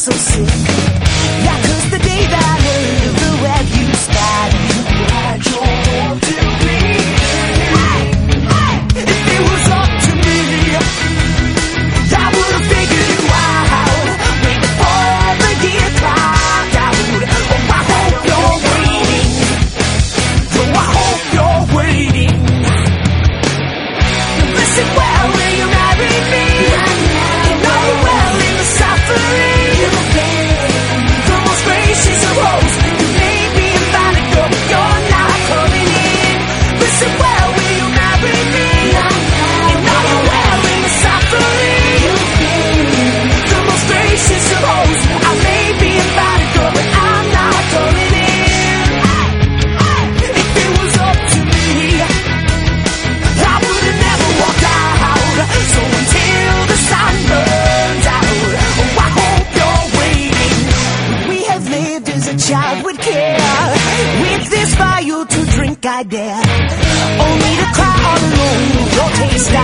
so sick. acted as a child would care. With this vial to drink, I dare. Only to cry all alone, your taste.